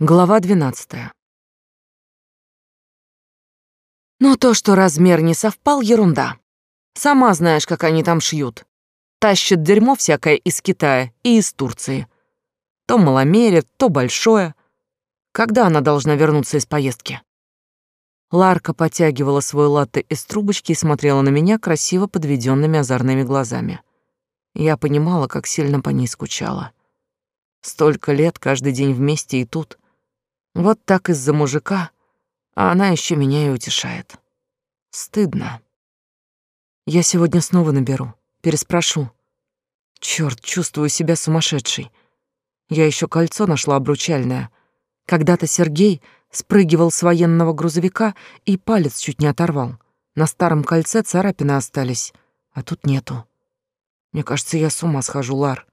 Глава 12. Но то, что размер не совпал, ерунда. Сама знаешь, как они там шьют. Тащат дерьмо всякое из Китая и из Турции. То маломерят, то большое. Когда она должна вернуться из поездки? Ларка потягивала свой латте из трубочки и смотрела на меня красиво подведенными озорными глазами. Я понимала, как сильно по ней скучала. Столько лет, каждый день вместе и тут — вот так из-за мужика, а она еще меня и утешает. Стыдно. Я сегодня снова наберу, переспрошу. Черт, чувствую себя сумасшедшей. Я еще кольцо нашла обручальное. Когда-то Сергей спрыгивал с военного грузовика и палец чуть не оторвал. На старом кольце царапины остались, а тут нету. Мне кажется, я с ума схожу, Лар.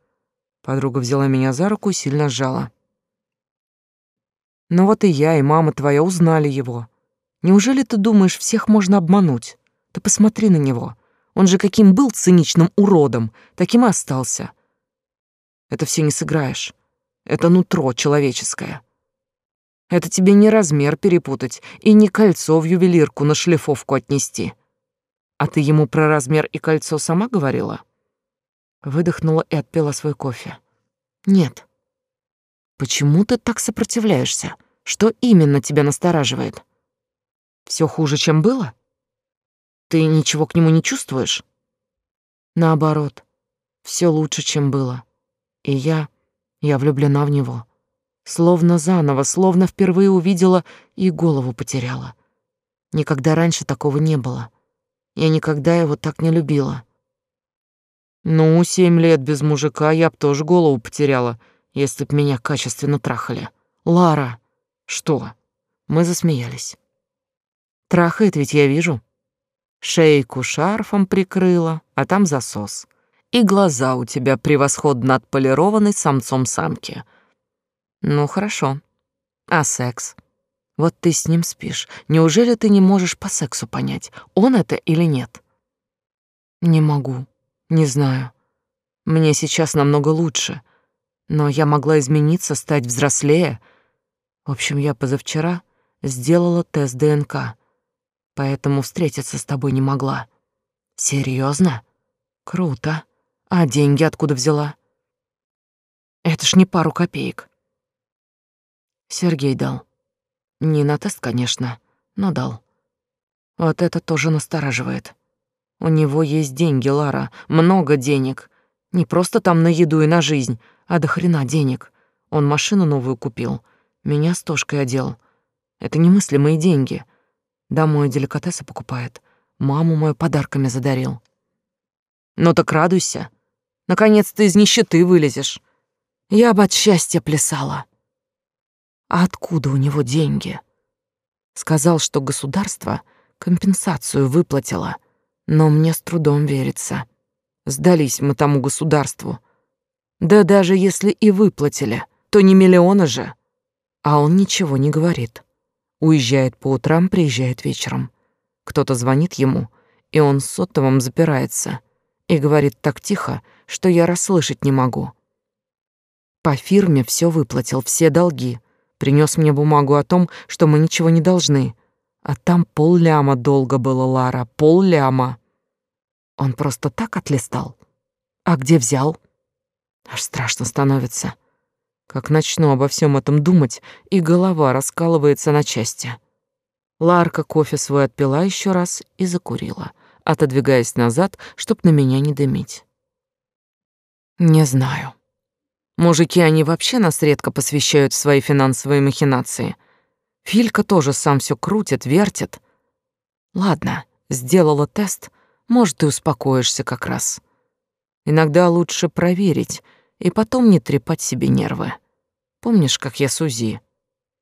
Подруга взяла меня за руку и сильно сжала. Но вот и я, и мама твоя узнали его. Неужели ты думаешь, всех можно обмануть? Ты посмотри на него. Он же каким был циничным уродом, таким и остался. Это все не сыграешь. Это нутро человеческое. Это тебе не размер перепутать и не кольцо в ювелирку на шлифовку отнести. А ты ему про размер и кольцо сама говорила? Выдохнула и отпила свой кофе. Нет. Почему ты так сопротивляешься? Что именно тебя настораживает? Все хуже, чем было? Ты ничего к нему не чувствуешь? Наоборот, все лучше, чем было. И я, я влюблена в него. Словно заново, словно впервые увидела и голову потеряла. Никогда раньше такого не было. Я никогда его так не любила. Ну, семь лет без мужика я б тоже голову потеряла — если б меня качественно трахали. Лара. Что? Мы засмеялись. Трахает ведь я вижу. Шейку шарфом прикрыла, а там засос. И глаза у тебя превосходно отполированы самцом самки. Ну, хорошо. А секс? Вот ты с ним спишь. Неужели ты не можешь по сексу понять, он это или нет? Не могу. Не знаю. Мне сейчас намного лучше. Но я могла измениться, стать взрослее. В общем, я позавчера сделала тест ДНК, поэтому встретиться с тобой не могла. Серьезно? Круто. А деньги откуда взяла? Это ж не пару копеек. Сергей дал. Не на тест, конечно, но дал. Вот это тоже настораживает. У него есть деньги, Лара, много денег. Не просто там на еду и на жизнь, а до хрена денег. Он машину новую купил, меня с Тошкой одел. Это немыслимые деньги. Домой деликатесы покупает. Маму мою подарками задарил. Ну так радуйся. Наконец-то из нищеты вылезешь. Я бы от счастья плясала. А откуда у него деньги? Сказал, что государство компенсацию выплатило, но мне с трудом верится. Сдались мы тому государству. Да даже если и выплатили, то не миллиона же. А он ничего не говорит. Уезжает по утрам, приезжает вечером. Кто-то звонит ему, и он с сотовым запирается и говорит так тихо, что я расслышать не могу. По фирме все выплатил, все долги. Принес мне бумагу о том, что мы ничего не должны. А там полляма долго было, Лара, полляма. Он просто так отлистал. А где взял? Аж страшно становится. Как начну обо всем этом думать, и голова раскалывается на части. Ларка кофе свой отпила еще раз и закурила, отодвигаясь назад, чтоб на меня не дымить. Не знаю. Мужики, они вообще нас редко посвящают в свои финансовые махинации. Филька тоже сам все крутит, вертит. Ладно, сделала тест, может, и успокоишься как раз. Иногда лучше проверить, и потом не трепать себе нервы. Помнишь, как я с УЗИ?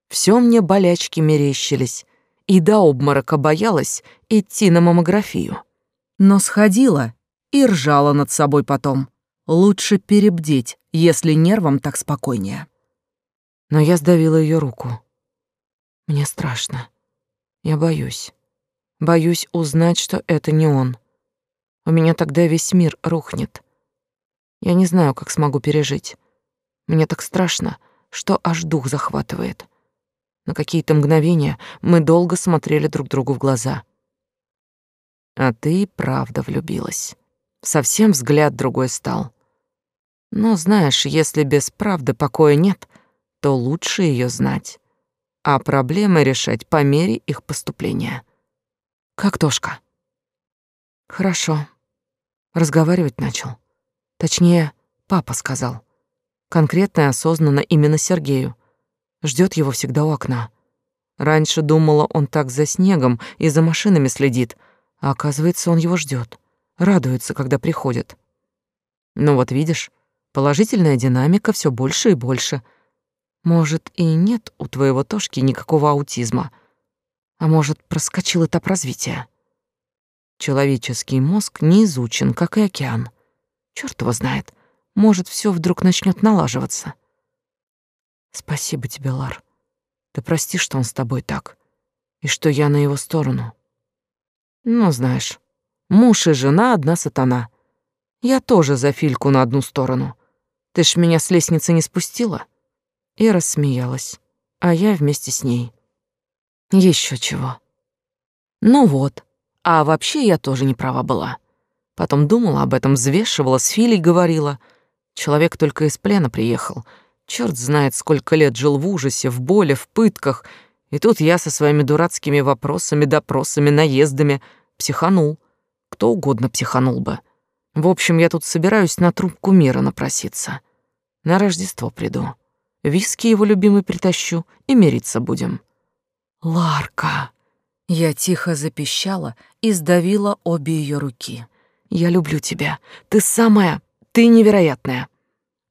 Всё мне болячки мерещились, и до обморока боялась идти на маммографию. Но сходила и ржала над собой потом. Лучше перебдеть, если нервам так спокойнее. Но я сдавила её руку. Мне страшно. Я боюсь. Боюсь узнать, что это не он. У меня тогда весь мир рухнет. Я не знаю, как смогу пережить. Мне так страшно, что аж дух захватывает. На какие-то мгновения мы долго смотрели друг другу в глаза. А ты правда влюбилась. Совсем взгляд другой стал. Но знаешь, если без правды покоя нет, то лучше ее знать, а проблемы решать по мере их поступления. Как Тошка? Хорошо. Разговаривать начал. Точнее, папа сказал. Конкретно и осознанно именно Сергею. Ждет его всегда у окна. Раньше думала, он так за снегом и за машинами следит, а оказывается, он его ждет, радуется, когда приходит. Ну вот видишь, положительная динамика все больше и больше. Может, и нет у твоего Тошки никакого аутизма, а может, проскочил этап развития. Человеческий мозг не изучен, как и океан. Чёрт его знает, может, все вдруг начнет налаживаться. Спасибо тебе, Лар. Ты прости, что он с тобой так, и что я на его сторону. Ну, знаешь, муж и жена — одна сатана. Я тоже за Фильку на одну сторону. Ты ж меня с лестницы не спустила?» И рассмеялась, а я вместе с ней. Еще чего. Ну вот, а вообще я тоже не права была. Потом думала об этом, взвешивала, с Филей говорила. Человек только из плена приехал. Черт знает, сколько лет жил в ужасе, в боли, в пытках. И тут я со своими дурацкими вопросами, допросами, наездами психанул. Кто угодно психанул бы. В общем, я тут собираюсь на трубку мира напроситься. На Рождество приду. Виски его любимый притащу и мириться будем. Ларка. Я тихо запищала и сдавила обе ее руки. Я люблю тебя. Ты самая, ты невероятная.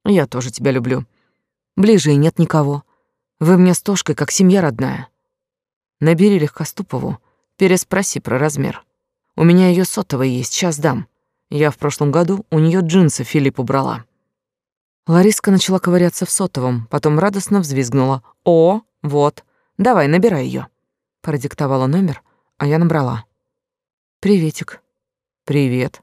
Я тоже тебя люблю. Ближе и нет никого. Вы мне с Тошкой как семья родная. Набери Легкоступову, переспроси про размер. У меня ее сотовый есть, сейчас дам. Я в прошлом году у нее джинсы Филипп убрала. Лариска начала ковыряться в сотовом, потом радостно взвизгнула. «О, вот, давай, набирай ее. Продиктовала номер, а я набрала. «Приветик». «Привет.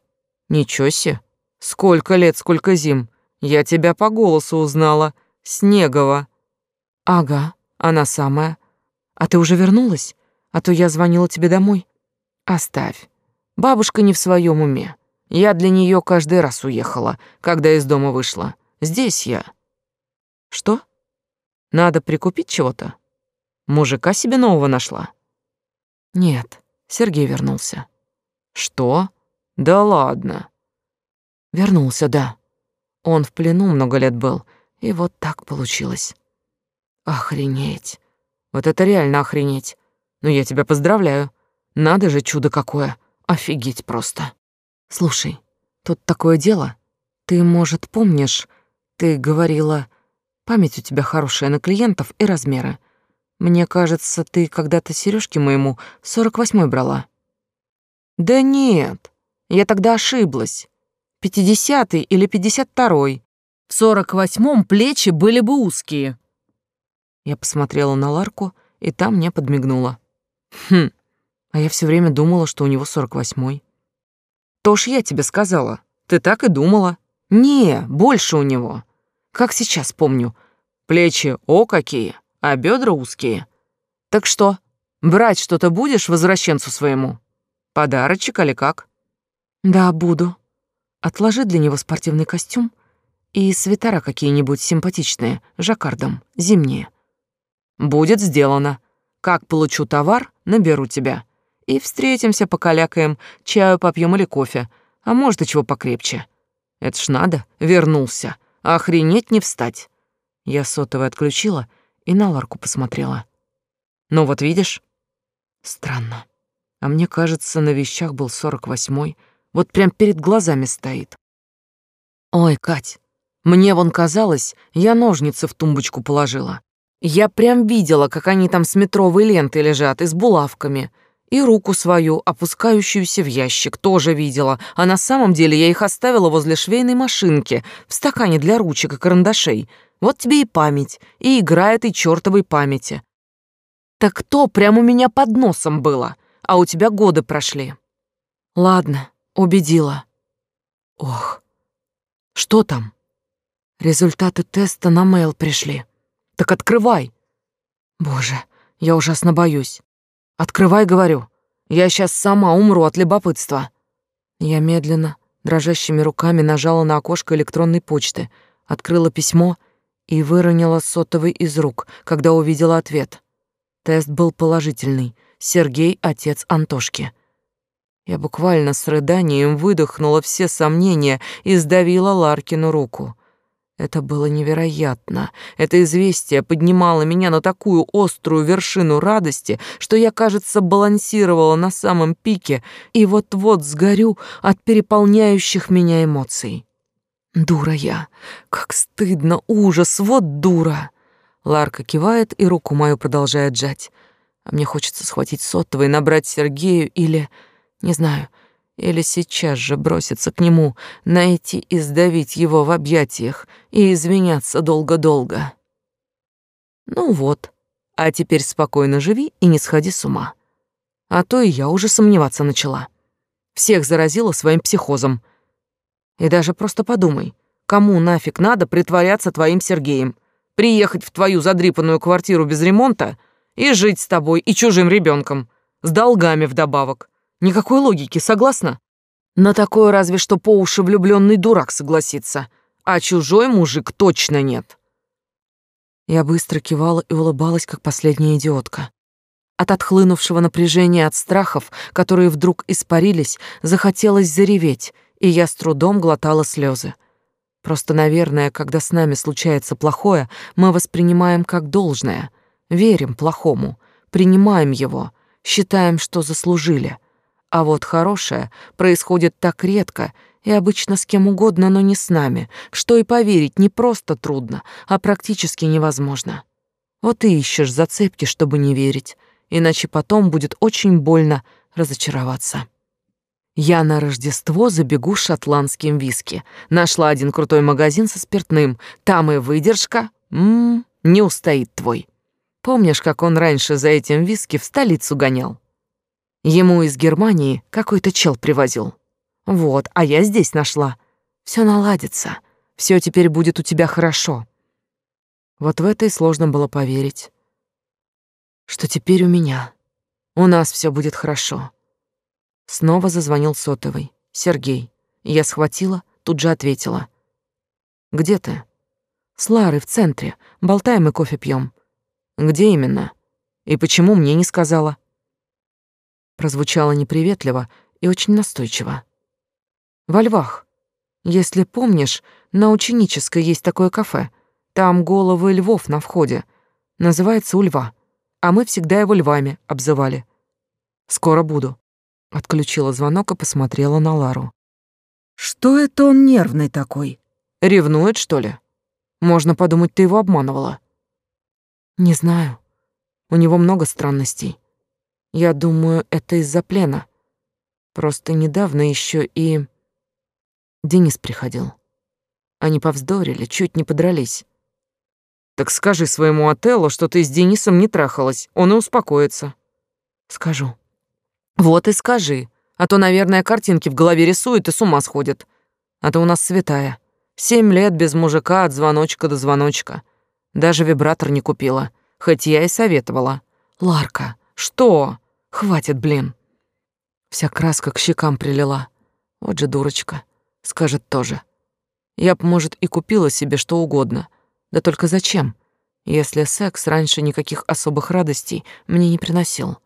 Ничего себе. Сколько лет, сколько зим. Я тебя по голосу узнала. Снегова». «Ага, она самая. А ты уже вернулась? А то я звонила тебе домой». «Оставь. Бабушка не в своем уме. Я для нее каждый раз уехала, когда из дома вышла. Здесь я. Что? Надо прикупить чего-то? Мужика себе нового нашла? Нет, Сергей вернулся. Что? Да ладно. Вернулся, да. Он в плену много лет был, и вот так получилось. Охренеть. Вот это реально охренеть. Ну я тебя поздравляю. Надо же чудо какое. Офигеть просто. Слушай, тут такое дело. Ты, может, помнишь, ты говорила, память у тебя хорошая на клиентов и размеры. Мне кажется, ты когда-то сережки моему 48-й брала. Да нет, я тогда ошиблась. 50-й или 52-й. В 48-м плечи были бы узкие. Я посмотрела на Ларку, и та мне подмигнула. Хм, а я все время думала, что у него 48-й. То ж я тебе сказала. Ты так и думала. Не, больше у него. Как сейчас помню. Плечи о какие, а бедра узкие. Так что, брать что-то будешь возвращенцу своему? Подарочек или как? Да, буду. Отложи для него спортивный костюм и свитера какие-нибудь симпатичные, жаккардом, зимние. Будет сделано. Как получу товар, наберу тебя. И встретимся, покалякаем, чаю попьем или кофе, а может и чего покрепче. Это ж надо, вернулся. Охренеть не встать. Я сотовый отключила и на Ларку посмотрела. Ну вот видишь? Странно. А мне кажется, на вещах был сорок восьмой. Вот прям перед глазами стоит. Ой, Кать, мне вон казалось, я ножницы в тумбочку положила. Я прям видела, как они там с метровой лентой лежат и с булавками. И руку свою, опускающуюся в ящик, тоже видела, а на самом деле я их оставила возле швейной машинки, в стакане для ручек и карандашей. Вот тебе и память, и игра этой чёртовой памяти. Так то прямо у меня под носом было, а у тебя годы прошли. Ладно, убедила. Ох, что там? Результаты теста на мейл пришли. Так открывай. Боже, Я ужасно боюсь. Открывай, говорю. Я сейчас сама умру от любопытства. Я медленно, дрожащими руками нажала на окошко электронной почты, открыла письмо и выронила сотовый из рук, когда увидела ответ. Тест был положительный. Сергей — отец Антошки. Я буквально с рыданием выдохнула все сомнения и сдавила Ларкину руку. Это было невероятно. Это известие поднимало меня на такую острую вершину радости, что я, кажется, балансировала на самом пике и вот-вот сгорю от переполняющих меня эмоций. Дура я. Как стыдно, ужас, вот дура. Ларка кивает и руку мою продолжает сжать. А мне хочется схватить сотовый, набрать Сергею или... Не знаю, или сейчас же броситься к нему, найти и сдавить его в объятиях и извиняться долго-долго. Ну вот, а теперь спокойно живи и не сходи с ума. А то и я уже сомневаться начала. Всех заразила своим психозом. И даже просто подумай, кому нафиг надо притворяться твоим Сергеем, приехать в твою задрипанную квартиру без ремонта и жить с тобой и чужим ребенком, с долгами вдобавок. Никакой логики, согласна? На такое разве что по уши влюбленный дурак согласится, а чужой мужик точно нет. Я быстро кивала и улыбалась, как последняя идиотка. От отхлынувшего напряжения от страхов, которые вдруг испарились, захотелось зареветь, и я с трудом глотала слезы. Просто, наверное, когда с нами случается плохое, мы воспринимаем как должное, верим плохому, принимаем его, считаем, что заслужили — а вот хорошее происходит так редко и обычно с кем угодно, но не с нами, что и поверить не просто трудно, а практически невозможно. Вот и ищешь зацепки, чтобы не верить, иначе потом будет очень больно разочароваться. Я на Рождество забегу шотландским виски. Нашла один крутой магазин со спиртным. Там и выдержка. Ммм, не устоит твой. Помнишь, как он раньше за этим виски в столицу гонял? Ему из Германии какой-то чел привозил. Вот, а я здесь нашла. Все наладится. Все теперь будет у тебя хорошо. Вот в это и сложно было поверить. Что теперь у меня. У нас все будет хорошо. Снова зазвонил сотовый. Сергей. Я схватила, тут же ответила. «Где ты?» «С Ларой в центре. Болтаем и кофе пьем. «Где именно? И почему мне не сказала?» Прозвучало неприветливо и очень настойчиво. «Во львах. Если помнишь, на ученической есть такое кафе. Там головы львов на входе. Называется «У льва». А мы всегда его львами обзывали. «Скоро буду». Отключила звонок и посмотрела на Лару. «Что это он нервный такой? Ревнует, что ли? Можно подумать, ты его обманывала». «Не знаю. У него много странностей. Я думаю, это из-за плена. Просто недавно еще и... Денис приходил. Они повздорили, чуть не подрались. Так скажи своему Отелло, что ты с Денисом не трахалась, он и успокоится. Скажу. Вот и скажи, а то, наверное, картинки в голове рисует и с ума сходит. А то у нас святая. Семь лет без мужика от звоночка до звоночка. Даже вибратор не купила, хоть я и советовала. Ларка, что? Хватит, блин. Вся краска к щекам прилила. Вот же дурочка. Скажет тоже. Я б, может, и купила себе что угодно. Да только зачем, если секс раньше никаких особых радостей мне не приносил?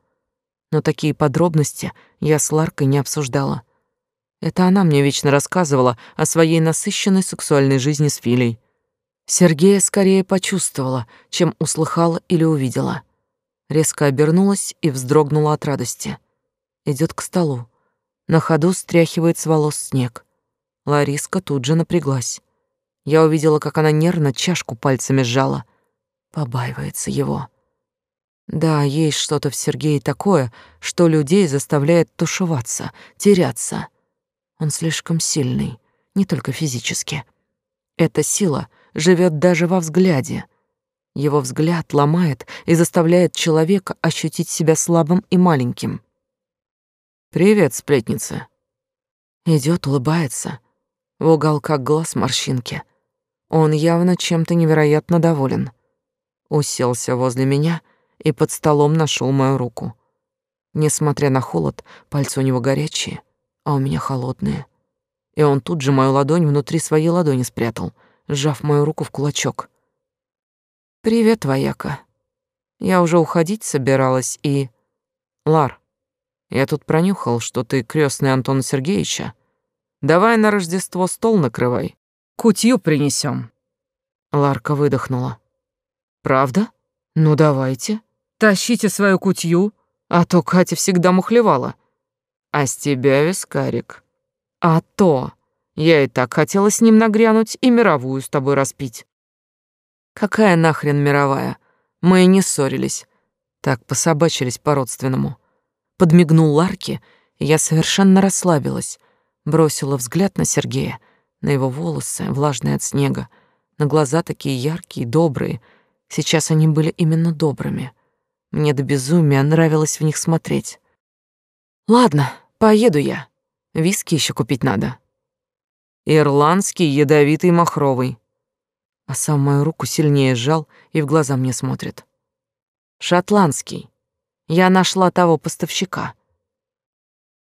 Но такие подробности я с Ларкой не обсуждала. Это она мне вечно рассказывала о своей насыщенной сексуальной жизни с Филей. Сергея скорее почувствовала, чем услыхала или увидела резко обернулась и вздрогнула от радости. Идет к столу. На ходу стряхивает с волос снег. Лариска тут же напряглась. Я увидела, как она нервно чашку пальцами сжала. Побаивается его. Да, есть что-то в Сергее такое, что людей заставляет тушеваться, теряться. Он слишком сильный, не только физически. Эта сила живет даже во взгляде — его взгляд ломает и заставляет человека ощутить себя слабым и маленьким. «Привет, сплетница». Идет, улыбается. В уголках глаз морщинки. Он явно чем-то невероятно доволен. Уселся возле меня и под столом нашел мою руку. Несмотря на холод, пальцы у него горячие, а у меня холодные. И он тут же мою ладонь внутри своей ладони спрятал, сжав мою руку в кулачок. «Привет, вояка. Я уже уходить собиралась и...» «Лар, я тут пронюхал, что ты крестный Антона Сергеевича. Давай на Рождество стол накрывай. Кутью принесем. Ларка выдохнула. «Правда? Ну давайте. Тащите свою кутью, а то Катя всегда мухлевала. А с тебя вискарик. А то. Я и так хотела с ним нагрянуть и мировую с тобой распить». «Какая нахрен мировая? Мы и не ссорились. Так пособачились по-родственному». Подмигнул Ларке, и я совершенно расслабилась. Бросила взгляд на Сергея, на его волосы, влажные от снега, на глаза такие яркие, добрые. Сейчас они были именно добрыми. Мне до безумия нравилось в них смотреть. Ладно, поеду я. Виски еще купить надо. Ирландский, ядовитый, махровый. А сам мою руку сильнее сжал и в глаза мне смотрит. Шотландский. Я нашла того поставщика.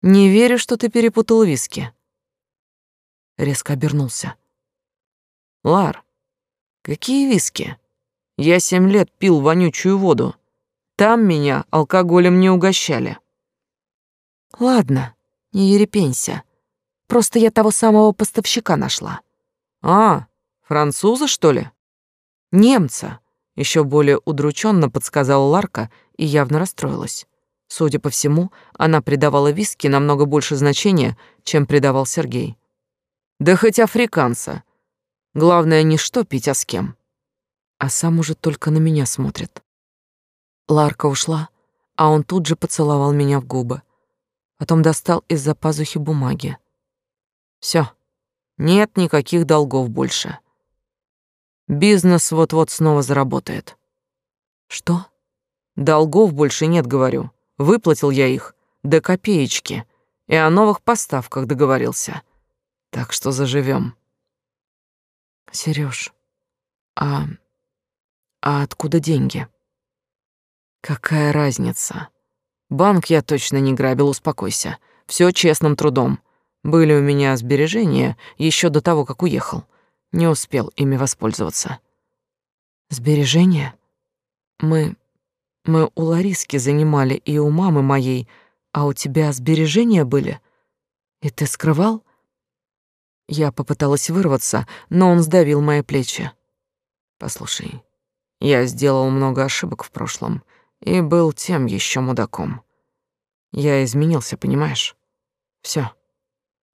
Не верю, что ты перепутал виски. Резко обернулся. Лар, какие виски? Я семь лет пил вонючую воду. Там меня алкоголем не угощали. Ладно, не ерепенься. Просто я того самого поставщика нашла. А, француза, что ли? Немца. Еще более удрученно подсказала Ларка и явно расстроилась. Судя по всему, она придавала виски намного больше значения, чем придавал Сергей. Да хоть африканца. Главное не что пить, а с кем. А сам уже только на меня смотрит. Ларка ушла, а он тут же поцеловал меня в губы. Потом достал из-за пазухи бумаги. Все, нет никаких долгов больше. Бизнес вот-вот снова заработает. Что? Долгов больше нет, говорю. Выплатил я их до копеечки и о новых поставках договорился. Так что заживем. Сереж, а... а откуда деньги? Какая разница? Банк я точно не грабил, успокойся. Все честным трудом. Были у меня сбережения еще до того, как уехал. Не успел ими воспользоваться. Сбережения? Мы мы у Лариски занимали и у мамы моей, а у тебя сбережения были? И ты скрывал? Я попыталась вырваться, но он сдавил мои плечи. Послушай, я сделал много ошибок в прошлом и был тем еще мудаком. Я изменился, понимаешь? Все.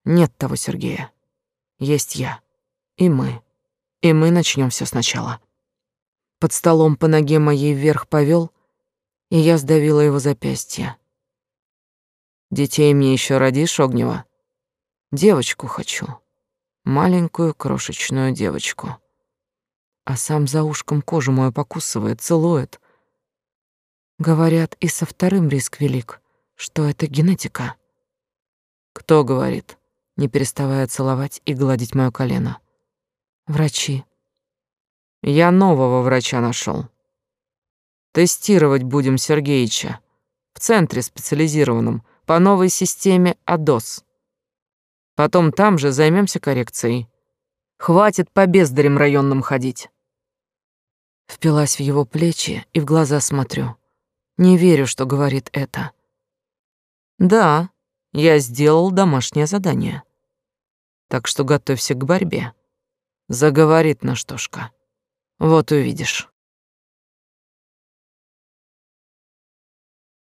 Нет того Сергея. Есть я. И мы. И мы начнем все сначала. Под столом по ноге моей вверх повел, и я сдавила его запястье. Детей мне еще родишь, Огнева? Девочку хочу. Маленькую крошечную девочку. А сам за ушком кожу мою покусывает, целует. Говорят, и со вторым риск велик, что это генетика. Кто говорит? Не переставая целовать и гладить моё колено. Врачи. Я нового врача нашел. Тестировать будем Сергеича в центре специализированном по новой системе АДОС. Потом там же займемся коррекцией. Хватит по бездарям районным ходить. Впилась в его плечи и в глаза смотрю. Не верю, что говорит это. Да, я сделал домашнее задание. Так что готовься к борьбе. Заговорит наштошка. Вот увидишь.